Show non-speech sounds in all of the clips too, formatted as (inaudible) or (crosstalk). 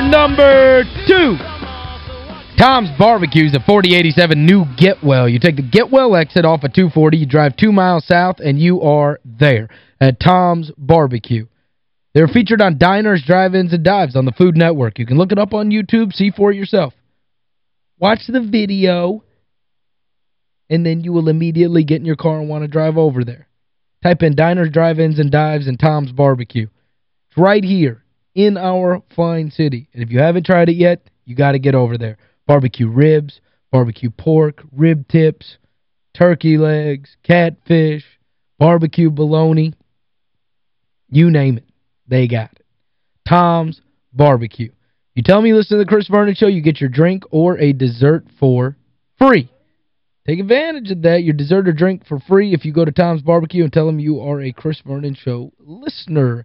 Number two. Tom's Barbecues at 4087 New Getwell. You take the Getwell exit off of 240, you drive two miles south, and you are there at Tom's Barbecue. They're featured on Diners, Drive-Ins, and Dives on the Food Network. You can look it up on YouTube, see for it yourself. Watch the video, and then you will immediately get in your car and want to drive over there. Type in Diners, Drive-Ins, and Dives and Tom's Barbecue. It's right here in our fine city. And if you haven't tried it yet, you got to get over there. Barbecue ribs, barbecue pork, rib tips, turkey legs, catfish, barbecue bologna. You name it, they got it. Tom's Barbecue. You tell me you listen to the Chris Vernon Show, you get your drink or a dessert for free. Take advantage of that. Your dessert or drink for free if you go to Tom's Barbecue and tell them you are a Chris Vernon Show listener.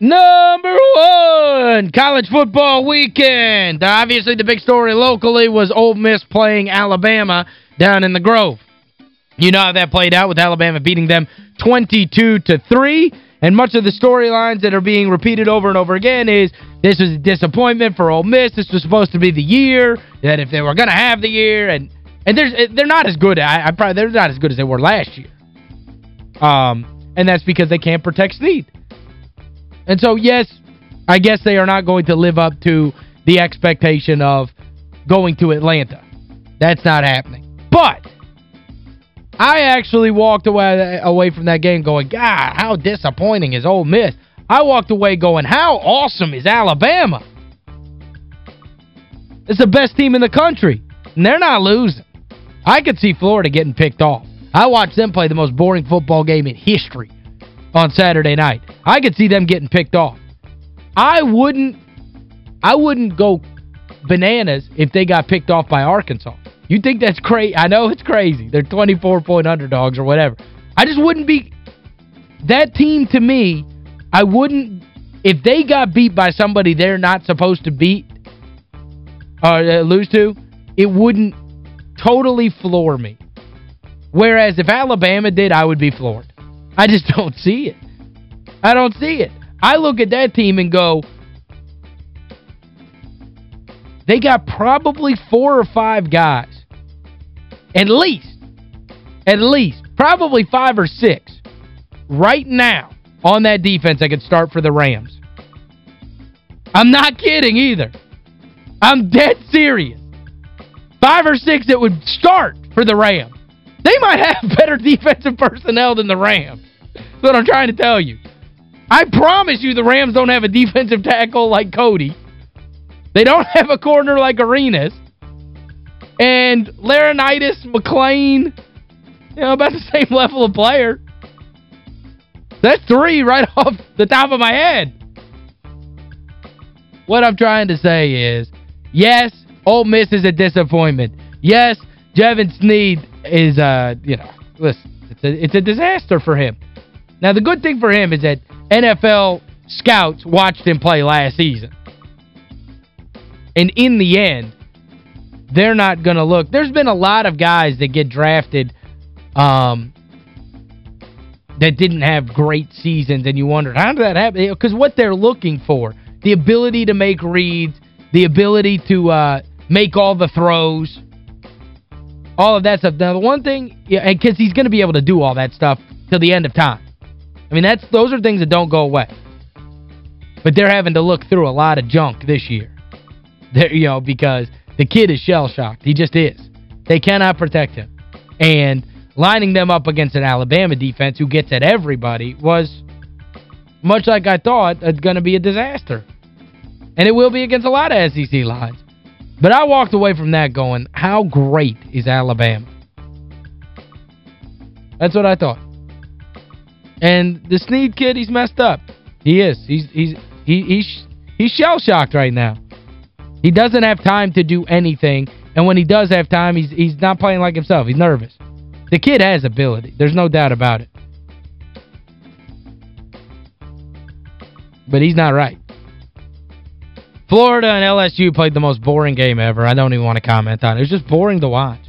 Number one, college football weekend. Obviously, the big story locally was Ole Miss playing Alabama down in the Grove. You know how that played out with Alabama beating them 22 to 3. And much of the storylines that are being repeated over and over again is this was a disappointment for Ole Miss. This was supposed to be the year, that if they were going to have the year. And and there's they're not as good. I, I probably They're not as good as they were last year. Um, And that's because they can't protect Snead. And so, yes, I guess they are not going to live up to the expectation of going to Atlanta. That's not happening. But I actually walked away away from that game going, God, how disappointing is Ole Miss. I walked away going, how awesome is Alabama? It's the best team in the country, and they're not losing. I could see Florida getting picked off. I watched them play the most boring football game in history on Saturday night. I could see them getting picked off. I wouldn't I wouldn't go bananas if they got picked off by Arkansas. You think that's crazy? I know it's crazy. They're 24-point underdogs or whatever. I just wouldn't be that team to me, I wouldn't if they got beat by somebody they're not supposed to beat or uh, lose to, it wouldn't totally floor me. Whereas if Alabama did, I would be floored. I just (laughs) don't see it. I don't see it. I look at that team and go, they got probably four or five guys, at least, at least, probably five or six, right now on that defense that could start for the Rams. I'm not kidding either. I'm dead serious. Five or six that would start for the Rams. They might have (laughs) better defensive personnel than the Rams. That's what I'm trying to tell you. I promise you the Rams don't have a defensive tackle like Cody. They don't (laughs) have a corner like Arenas. And Laurinaitis, McClain, you know, about the (laughs) same level of player. That's three right (laughs) off the top of my head. What I'm trying to say is, yes, Ole Miss is a disappointment. Yes, Jevan Snead is, uh, you know, listen, it's a, it's a disaster for him. Now, the good thing for him is that NFL scouts watched him play last season. And in the end, they're not going to look. There's been a lot of guys that get drafted um, that didn't have great seasons, and you wondered, how did that happen? Because what they're looking for, the ability to make reads, the ability to uh, make all the throws. all of that stuff. Now, the one thing, because he's going to be able to do all that stuff till the end of time. I mean, that's those are things that don't go away. But they're having to look through a lot of junk this year. They're, you know, because the kid is shell-shocked. He just is. They cannot protect him. And lining them up against an Alabama defense who gets at everybody was, much like I thought, uh, it's going to be a disaster. And it will be against a lot of SEC lines. But I walked away from that going, how great is Alabama? That's what I thought. And the Snead kid, he's messed up. He is. He's he's he, he's he's shell-shocked right now. He doesn't have time to do anything, and when he does have time, he's he's not playing like himself. He's nervous. The kid has ability. There's no doubt about it. But he's not right. Florida and LSU played the most boring game ever. I don't even want to comment on it. It was just boring to watch.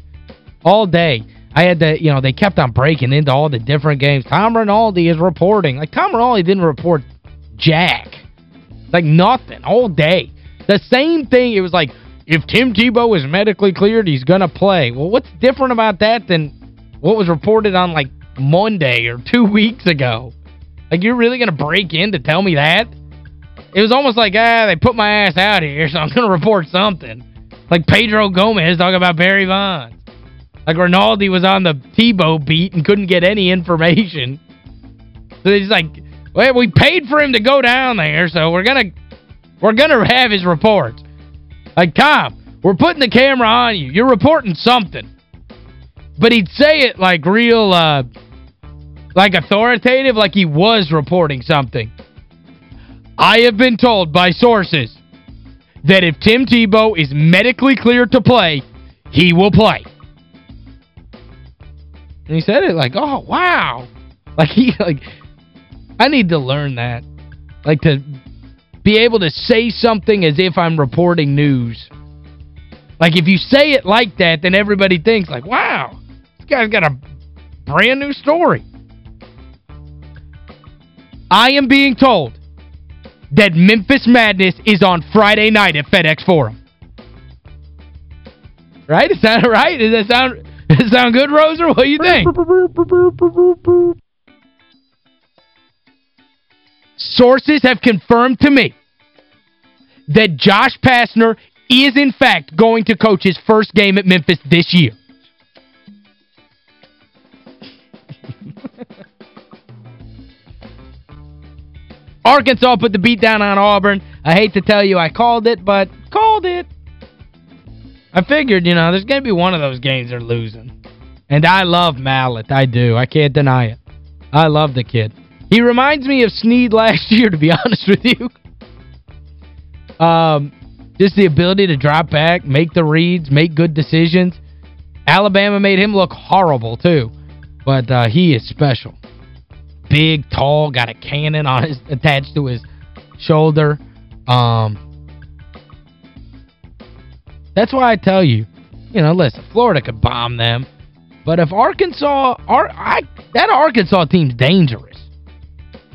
All day. I had to, you know, they kept on breaking into all the different games. Tom Rinaldi is reporting. Like, Tom Rinaldi didn't report jack. Like, nothing. All day. The same thing, it was like, if Tim Tebow is medically cleared, he's going to play. Well, what's different about that than what was reported on, like, Monday or two (laughs) weeks ago? Like, you're really going to break in to tell me that? It was almost like, ah, they put my ass out here, (laughs) so I'm going to report something. Like Pedro Gomez talking about Barry Bonds. Like Rinaldi was on the Tebow beat and couldn't get any information. So he's like, well, we paid for him to go down there, so we're going to we're going to have his report. Like, Tom, we're putting the camera on you. You're reporting something. But he'd say it like real, uh, like authoritative, like he was reporting something. I have been told by sources that if Tim Tebow is medically cleared to play, he will play. And he said it like, oh, wow. Like, he, like, I need to learn that. Like, to be able to say something as if I'm reporting news. Like, if you say it like that, then everybody thinks, like, wow, this guy's got a brand new story. I am being told that Memphis Madness is on Friday night at FedEx Forum. Right? Is that right? Does that sound (laughs) that sound good, Roser? What do you think? Sources have confirmed to me that Josh Pastner is, in fact, going to coach his first game at Memphis this year. (laughs) Arkansas put the beat down on Auburn. I hate to tell you I called it, but called it. I figured, you know, there's going to be one of those games they're losing. And I love Mallett. I do. I can't deny it. I love the kid. He reminds me of Snead last (laughs) year, to be (laughs) honest with you. Um, just the ability to drop back, make the reads, make good decisions. Alabama made him look horrible, too. But uh, he is special big, tall, got a cannon on his attached to his shoulder. Um, that's why I tell you, you know, listen, Florida could bomb them. But if Arkansas, Ar I, that Arkansas team's dangerous.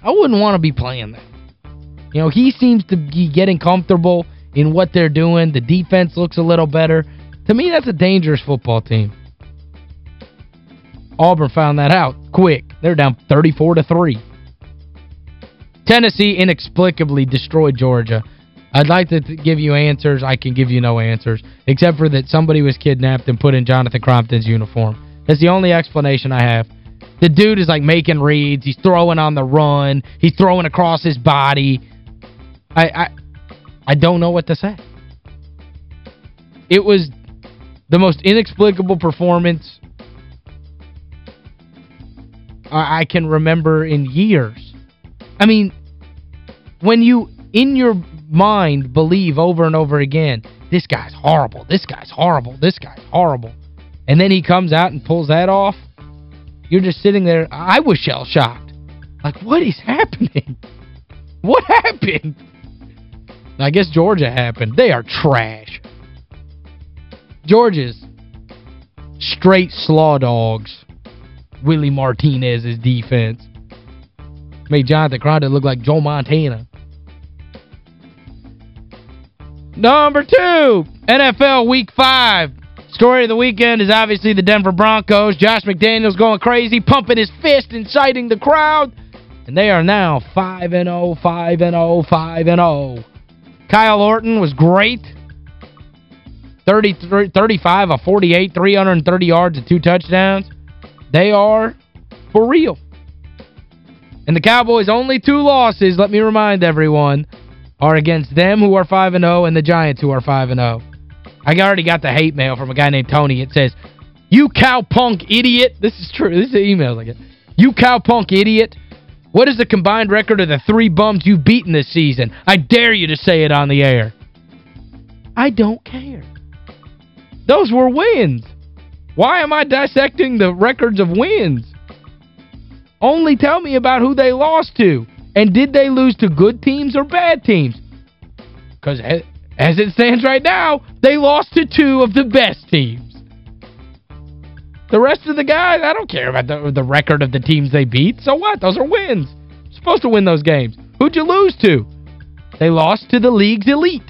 I wouldn't want to be playing them. You know, he seems to be getting comfortable in what they're doing. The defense looks a little better. To me, that's a dangerous football team. Auburn found that out quick. They're down 34 to 3. Tennessee inexplicably destroyed Georgia. I'd like to give you answers. I can give you no answers, except for that somebody was kidnapped and put in Jonathan Crompton's uniform. That's the only explanation I have. The dude is like making reads. He's throwing on the run. He's throwing across his body. I I I don't know what to say. It was the most inexplicable performance I can remember in years. I mean, when you, in your mind, believe over and over again, this guy's horrible, this guy's horrible, this guy's horrible, and then he comes out and pulls that off, you're just sitting there, I was shell-shocked. Like, what is happening? (laughs) What happened? I guess Georgia happened. They are trash. Georgia's straight slaw dogs. Willie Martinez's defense. Made Jonathan Crompton look like Joe Montana. Number two, NFL Week 5. Story of the weekend is obviously the Denver Broncos. Josh McDaniels going crazy, pumping his fist, inciting the crowd. And they are now 5-0, 5-0, 5-0. Kyle Orton was great. 33, 35 of 48, 330 yards and two touchdowns. They are for real. And the Cowboys' only two losses, let me remind everyone, are against them who are 5-0 and the Giants who are 5-0. I already got the hate mail from a guy named Tony. It says, you cowpunk idiot. This is true. This is an email like it. You cowpunk idiot. What is the combined record of the three bums you've beaten this season? I dare you to say it on the air. I don't care. Those were wins. Why am I dissecting the records of wins? Only tell me about who they lost to. And did they lose to good teams or bad teams? Because as it stands right now, they lost to two of the best teams. The rest of the guys, I don't care about the, the record of the teams they beat. So what? Those are wins. You're supposed to win those games. Who'd you lose to? They lost to the league's elite.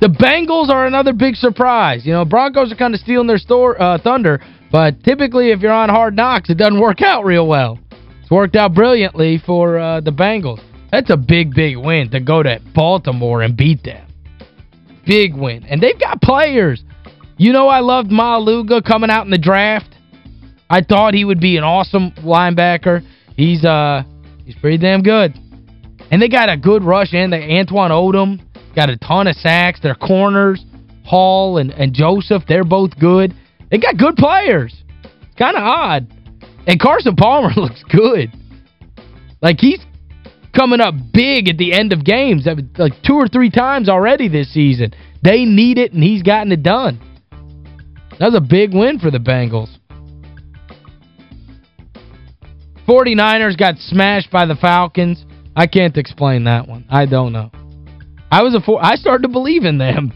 The Bengals are another big surprise. You know, Broncos are kind of stealing their store, uh, thunder, but typically if you're on hard knocks, it doesn't work out real well. Worked out brilliantly for uh, the Bengals. That's a big, big win to go to Baltimore and beat them. Big win. And they've got players. You know I loved Maualuga coming out in the draft. I thought he would be an awesome linebacker. He's uh he's pretty damn good. And they got a good rush in. The Antwan Odom got a ton of sacks. Their corners, Hall and, and Joseph, they're both good. They got good players. It's kind of odd. And Carson Palmer (laughs) looks good. Like, he's coming up big at the end of games, like two or three times already this season. They need it, and he's gotten it done. That was a big win for the Bengals. 49ers got smashed by the Falcons. I can't explain that one. I don't know. I was a four, I started to believe in them.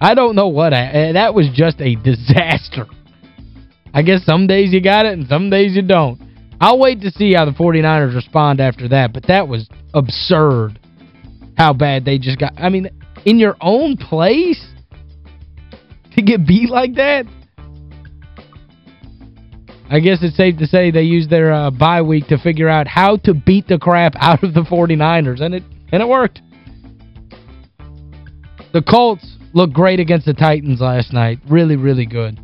I don't know what. I, eh, that was just a (laughs) disaster. I guess some days you got it and some days you don't. I'll wait to see how the 49ers respond after that, but that was absurd how bad they just got. I mean, in your own place to get beat like that? I guess it's safe to say they used their uh, bye week to figure out how to beat the crap out of the 49ers, and it and it worked. The Colts looked great against the Titans last night. Really, really good.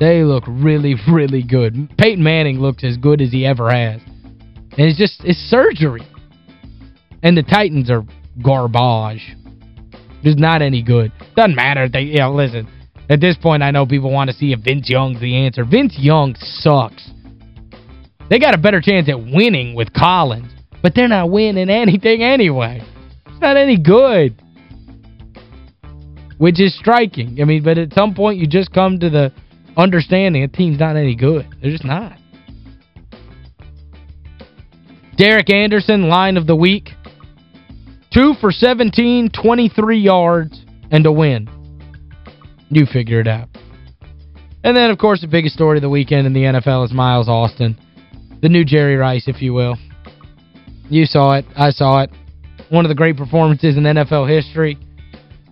They look really, really good. Peyton Manning looks as good as he ever has. And it's just, it's surgery. And the Titans are garbage. Just not any good. Doesn't matter. They, you know, listen, at this point I know people want to see if Vince Young's the answer. Vince Young sucks. They got a better chance at winning with Collins, but they're not winning anything anyway. It's not any good. Which is striking. I mean, but at some point you just come to the understanding a team's not any good. They're just not. Derek Anderson, line of the week. Two for 17, 23 yards, and a win. You figure it out. And then, of course, the biggest story of the weekend in the NFL is Miles Austin. The new Jerry Rice, if you will. You saw it. I saw it. One of the great performances in NFL history.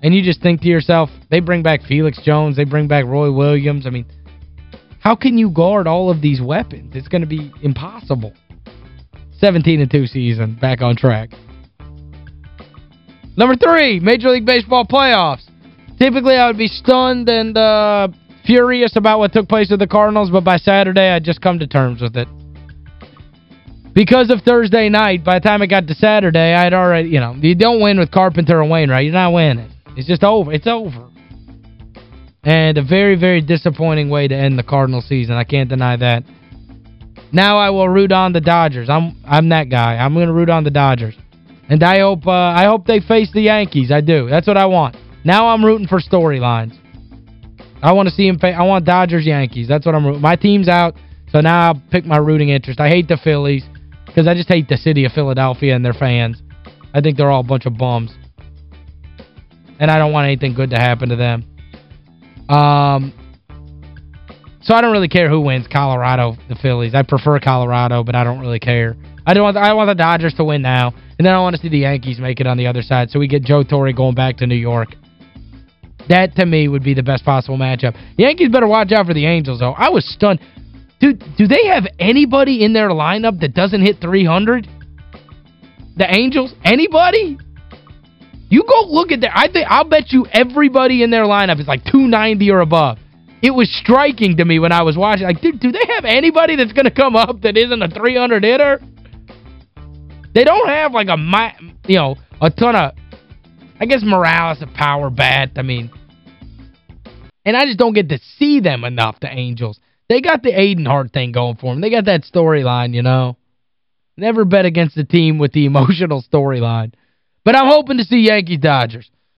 And you just think to yourself, they bring back Felix Jones, they bring back Roy Williams. I mean, how can you guard all of these weapons? It's going to be impossible. 17-2 season, back on track. Number three, Major League Baseball playoffs. Typically, I would be stunned and uh, furious about what took place with the Cardinals, but by Saturday, I'd just come to terms with it. Because of Thursday night, by the time it got to Saturday, I'd already, you know, you don't win with Carpenter and Wainwright. You're not winning. It's just over. It's over. And a very, very disappointing way to end the Cardinal season. I can't deny that. Now I will root on the Dodgers. I'm I'm that guy. I'm going to root on the Dodgers. And I hope uh, I hope they face the Yankees. I do. That's what I want. Now I'm rooting for storylines. I want to see him I want Dodgers Yankees. That's what I'm rooting. My team's out, so now I'll pick my rooting interest. I hate the Phillies because I just hate the city of Philadelphia and their fans. I think they're all a bunch of bums and I don't want anything good to happen to them. Um, so I don't really care who wins, Colorado, the Phillies. I prefer Colorado, but I don't really care. I don't want I want the Dodgers to win now, and then I want to see the Yankees make it on the other side so we get Joe Torre going back to New York. That, to me, would be the best possible matchup. Yankees better watch out for the Angels, though. I was stunned. Dude, do they have anybody in their lineup that doesn't hit 300? The Angels? Anybody? You go look at that. I think I'll bet you everybody in their lineup is like 290 or above. It was striking to me when I was watching. Like, dude, do they have anybody that's going to come up that isn't a 300 hitter? They don't have like a, you know, a ton of, I guess Morales, a power bat. I mean, and I just don't get to see them enough, the Angels. They got the Adenhart thing going for them. They got that storyline, you know. Never bet against a team with the (laughs) emotional storyline. But I'm hoping to see Yankees-Dodgers.